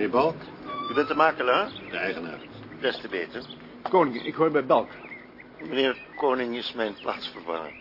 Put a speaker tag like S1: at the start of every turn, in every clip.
S1: Meneer Balk,
S2: U bent de makelaar?
S1: de eigenaar.
S2: Des te beter.
S3: Koning, ik hoor bij Balk.
S2: Meneer Koning is mijn plaatsvervanger.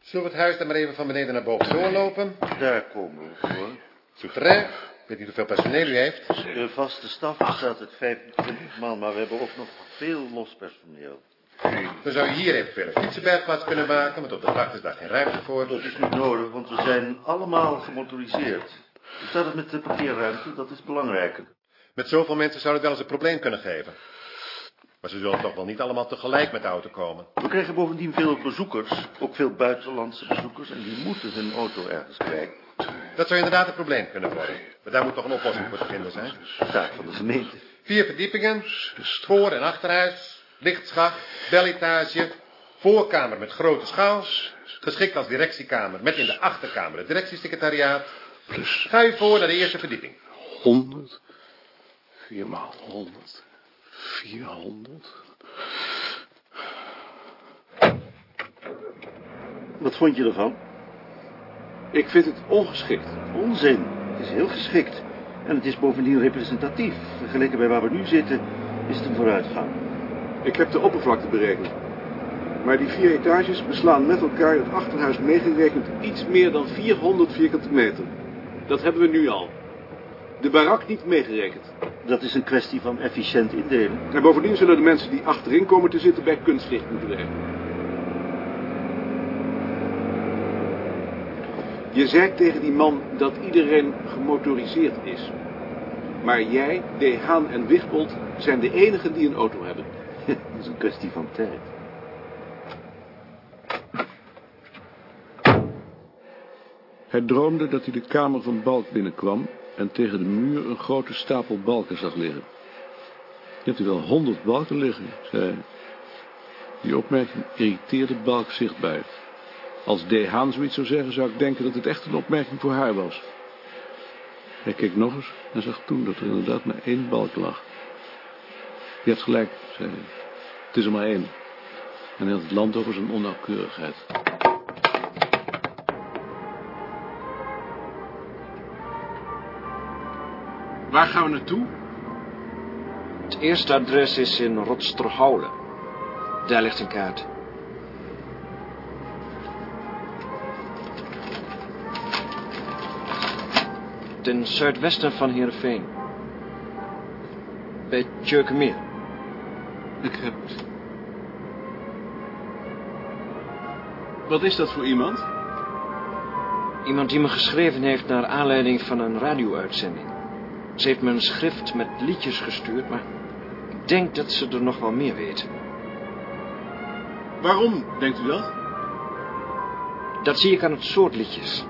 S1: Zullen we het huis dan maar even van beneden naar boven doorlopen?
S2: Daar komen we voor.
S1: Souterrain, ik weet niet hoeveel personeel u heeft.
S2: De vaste staf bestaat uit 25 man, maar we hebben ook nog veel los personeel.
S1: Dan zou je hier eventueel een fietsenbergplaats kunnen maken, want op de gracht is daar geen ruimte voor.
S2: Dat is niet nodig, want we zijn allemaal gemotoriseerd. Hoe staat het met de parkeerruimte? Dat is belangrijker.
S1: Met zoveel mensen zou het wel eens een probleem kunnen geven. Maar ze zullen toch wel niet allemaal tegelijk met de auto komen.
S2: We krijgen bovendien veel bezoekers, ook veel buitenlandse bezoekers, en die moeten hun auto ergens kwijt.
S1: Dat zou inderdaad een probleem kunnen worden. Maar daar moet toch een oplossing voor te vinden zijn.
S2: Taak van de gemeente.
S1: Vier verdiepingen, voor- en achterhuis, lichtschacht, beletage, voorkamer met grote schaal, geschikt als directiekamer met in de achterkamer het directiesecretariaat.
S4: Plus
S1: Ga u voor naar de eerste verdieping.
S4: 100. 4 maal 100. 400.
S2: Wat vond je ervan?
S4: Ik vind het ongeschikt.
S2: Onzin. Het is heel geschikt. En het is bovendien representatief. Vergeleken bij waar we nu zitten, is het een vooruitgang.
S4: Ik heb de oppervlakte berekend. Maar die vier etages beslaan met elkaar het achterhuis meegerekend iets meer dan 400 vierkante meter. Dat hebben we nu al. De barak niet meegerekend.
S2: Dat is een kwestie van efficiënt indelen.
S4: En bovendien zullen de mensen die achterin komen te zitten bij kunstlicht moeten werken. Je zei tegen die man dat iedereen gemotoriseerd is. Maar jij, De Haan en Wichtbold zijn de enigen die een auto hebben.
S2: Dat is een kwestie van tijd.
S5: Hij droomde dat hij de kamer van Balk binnenkwam en tegen de muur een grote stapel balken zag liggen. Je hebt hier wel honderd balken liggen, zei hij. Die opmerking irriteerde Balk zichtbaar. Als D. Haan zoiets zou zeggen, zou ik denken dat het echt een opmerking voor haar was. Hij keek nog eens en zag toen dat er inderdaad maar één balk lag. Je hebt gelijk, zei hij. Het is er maar één. En hij had het land over zijn onnauwkeurigheid.
S4: Waar gaan we naartoe?
S6: Het eerste adres is in Rotsterhoulen. Daar ligt een kaart. Ten zuidwesten van Heerenveen. Bij Tjurkemeer.
S4: Ik heb het. Wat is dat voor iemand?
S6: Iemand die me geschreven heeft naar aanleiding van een radio-uitzending. Ze heeft me een schrift met liedjes gestuurd, maar ik denk dat ze er nog wel meer weet.
S4: Waarom, denkt u dat?
S6: Dat zie ik aan het soort liedjes.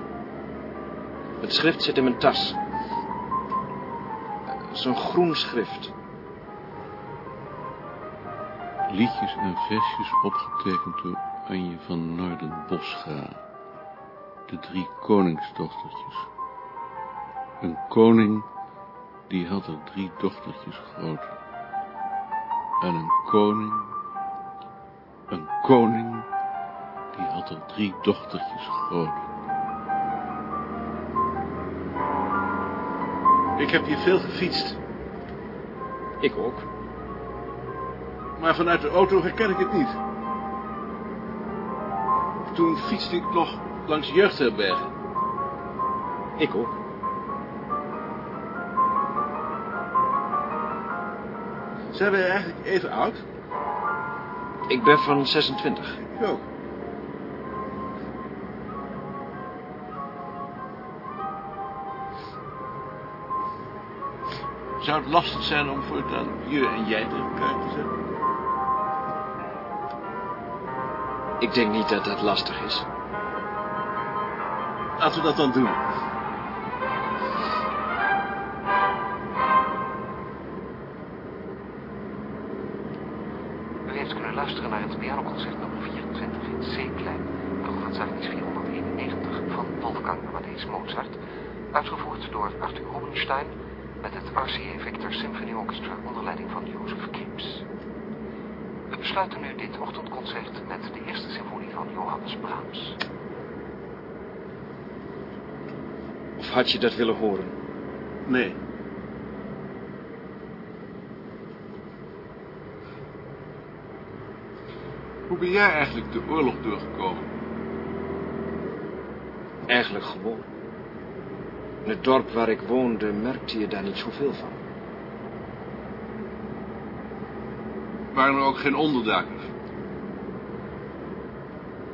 S6: Het schrift zit in mijn tas. Zo'n groen schrift.
S5: Liedjes en versjes opgetekend door Anje van Noordenboscha. De drie koningsdochtertjes. Een koning, die had er drie dochtertjes groot. En een koning, een koning, die had er drie dochtertjes groot.
S4: Ik heb hier veel gefietst.
S6: Ik ook.
S4: Maar vanuit de auto herken ik het niet. Toen fietste ik nog langs jeugdherbergen.
S6: Ik ook.
S4: Zijn wij eigenlijk even oud?
S6: Ik ben van 26.
S4: Ik ook. Zou het lastig zijn om voortaan je en jij tegen elkaar te zetten?
S6: Ik denk niet dat dat lastig is.
S4: Laten we dat dan doen.
S7: Pianoconcert nummer 24 in C-klein, Programmazalis 491 van Wolfgang Amadeus Mozart, uitgevoerd door Arthur Rubinstein met het RCA Victor Symphony Orchestra onder leiding van Jozef Kims. We besluiten nu dit ochtendconcert met de eerste symfonie van Johannes Brahms.
S6: Of had je dat willen horen?
S4: Nee. Hoe ben jij eigenlijk de oorlog doorgekomen?
S6: Eigenlijk gewoon. In het dorp waar ik woonde merkte je daar niet zoveel van.
S4: Waren er ook geen onderduikers?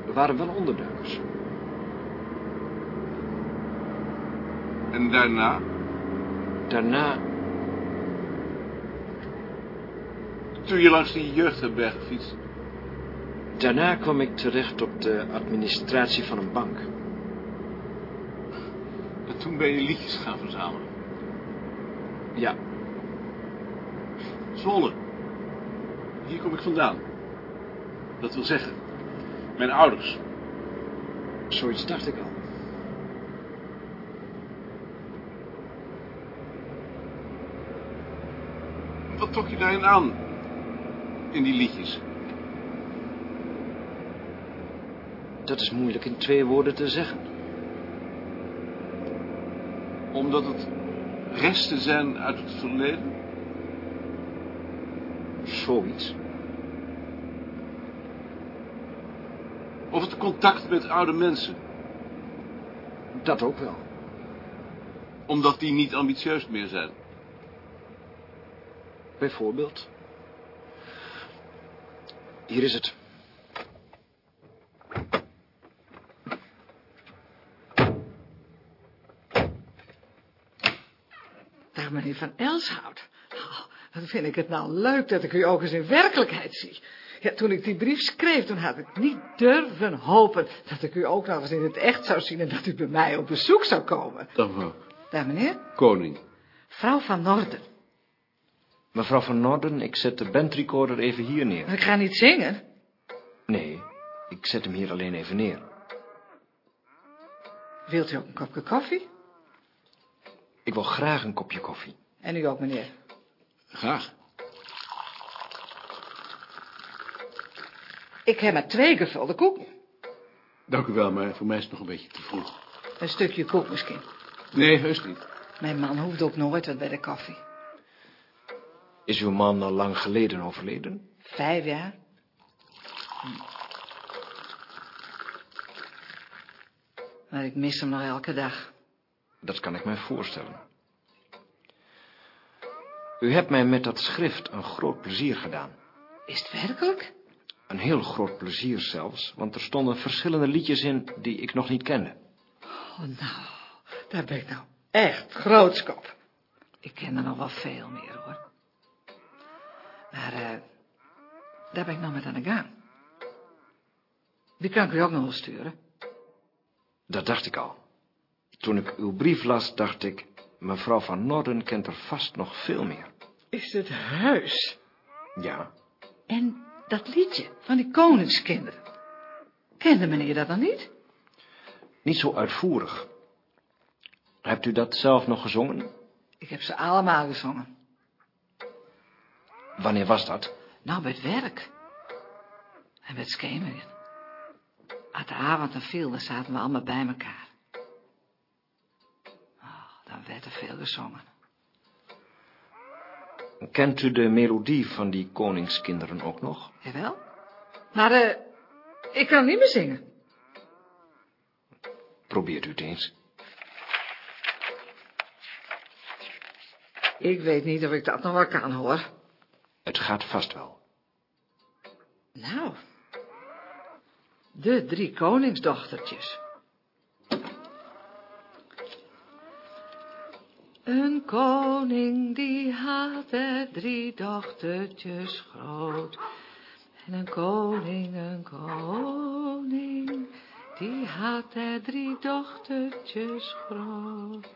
S6: Er waren wel onderduikers.
S4: En daarna?
S6: Daarna,
S4: Toen je langs die jeugdherberg fietste?
S6: Daarna kwam ik terecht op de administratie van een bank.
S4: En toen ben je liedjes gaan verzamelen.
S6: Ja,
S4: Zwolle. Hier kom ik vandaan. Dat wil zeggen, mijn ouders.
S6: zoiets dacht ik al.
S4: Wat trok je daarin aan? In die liedjes?
S6: Dat is moeilijk in twee woorden te zeggen.
S4: Omdat het resten zijn uit het verleden?
S6: Zoiets.
S4: Of het contact met oude mensen?
S6: Dat ook wel.
S4: Omdat die niet ambitieus meer zijn?
S6: Bijvoorbeeld. Hier is het.
S3: Van Elshout. Oh, wat vind ik het nou leuk dat ik u ook eens in werkelijkheid zie. Ja, toen ik die brief schreef, toen had ik niet durven hopen dat ik u ook nog eens in het echt zou zien en dat u bij mij op bezoek zou komen.
S5: Dag mevrouw.
S3: Dag, meneer.
S5: Koning.
S3: Vrouw van Norden.
S6: Mevrouw van Norden, ik zet de bandrecorder even hier neer.
S3: Ik ga niet zingen.
S6: Nee, ik zet hem hier alleen even neer.
S3: Wilt u ook een kopje koffie?
S6: Ik wil graag een kopje koffie.
S3: En u ook, meneer.
S4: Graag.
S3: Ik heb maar twee gevulde koeken.
S5: Dank u wel, maar voor mij is het nog een beetje te vroeg.
S3: Een stukje koek misschien.
S4: Nee, heus niet.
S3: Mijn man hoeft ook nooit wat bij de koffie.
S6: Is uw man al lang geleden overleden?
S3: Vijf jaar. Hm. Maar ik mis hem nog elke dag.
S6: Dat kan ik mij voorstellen. U hebt mij met dat schrift een groot plezier gedaan.
S3: Is het werkelijk?
S6: Een heel groot plezier zelfs, want er stonden verschillende liedjes in die ik nog niet kende.
S3: Oh, nou, daar ben ik nou echt grootskop. Ik ken er nog wel veel meer, hoor. Maar, eh, daar ben ik nog met aan de gang. Die kan ik u ook nog wel sturen.
S6: Dat dacht ik al. Toen ik uw brief las, dacht ik... mevrouw van Norden kent er vast nog veel meer.
S3: Is het heus?
S6: Ja,
S3: En dat liedje van die koningskinderen. Kende meneer dat dan niet?
S6: niet zo uitvoerig. Hebt u dat zelf nog gezongen?
S3: Ik heb ze allemaal gezongen.
S6: Wanneer was dat?
S3: Nou, bij het werk. En bij het schemeren. Als de avond dan viel, dan zaten we allemaal bij elkaar. Werd er veel gezongen.
S6: Kent u de melodie van die koningskinderen ook nog?
S3: Jawel. Maar, eh, ik kan niet meer zingen.
S6: Probeert u het eens.
S3: Ik weet niet of ik dat nog wel kan, hoor.
S6: Het gaat vast wel.
S3: Nou. De drie koningsdochtertjes. Een koning die had drie dochtertjes groot. En een koning, een koning, die had er drie dochtertjes groot.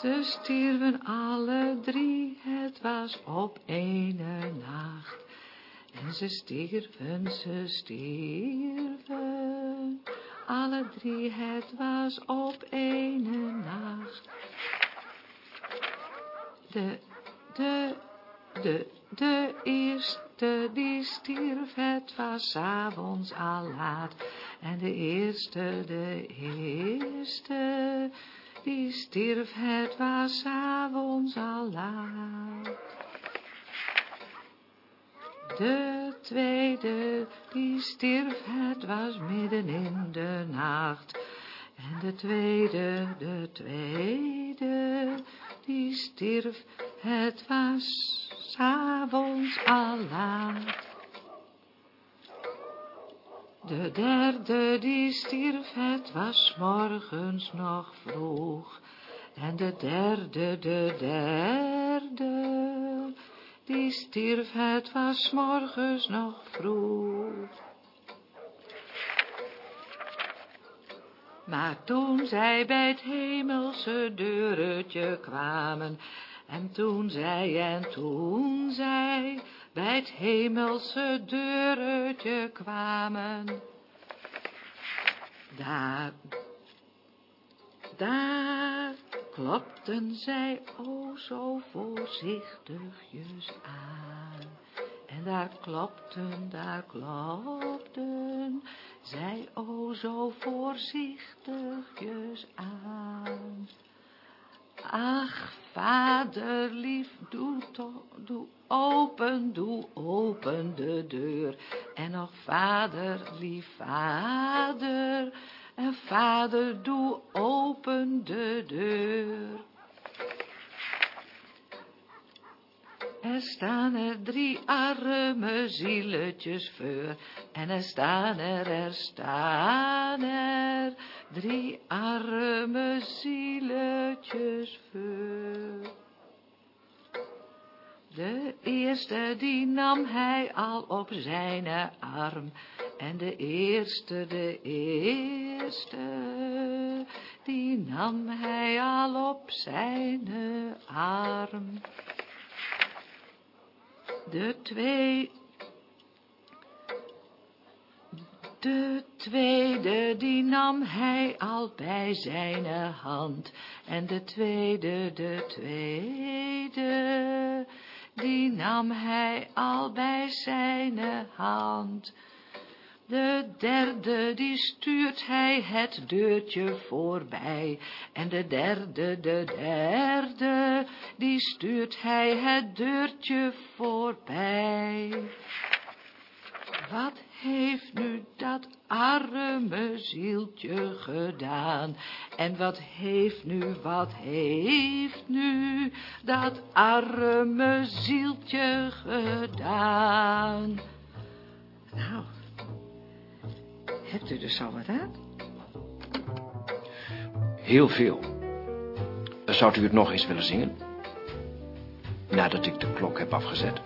S3: Ze stierven alle drie, het was op ene nacht. En ze stierven, ze stierven, alle drie, het was op ene nacht. De, de, de, de eerste die stierf, het was avonds al laat. En de eerste, de eerste, die stierf, het was avonds al laat. De tweede, die stierf, het was midden in de nacht. En de tweede, de tweede, die stierf, het was s'avonds al laat. De derde, die stierf, het was morgens nog vroeg. En de derde, de derde, die stierf, het was morgens nog vroeg. Maar toen zij bij het hemelse deurtje kwamen, en toen zij, en toen zij bij het hemelse deurtje kwamen, daar, daar klopten zij o zo voorzichtigjes aan. En daar klopten, daar klopten zij o zo voorzichtigjes aan. Ach, vader lief, doe toch, doe open, doe open de deur. En nog vader lief, vader, en vader, doe open de deur. Er staan er drie arme zieletjes voor. En er staan er, er staan er drie arme zieletjes voor. De eerste die nam hij al op zijn arm. En de eerste, de eerste, die nam hij al op zijn arm. De twee... De tweede, die nam hij al bij zijn hand. En de tweede, de tweede, die nam hij al bij zijn hand. De derde, die stuurt hij het deurtje voorbij. En de derde, de derde, die stuurt hij het deurtje voorbij. Wat heeft nu dat arme zieltje gedaan? En wat heeft nu, wat heeft nu dat arme zieltje gedaan? Nou, hebt u dus al wat aan?
S6: Heel veel. Zou u het nog eens willen zingen? Nadat ik de klok heb afgezet.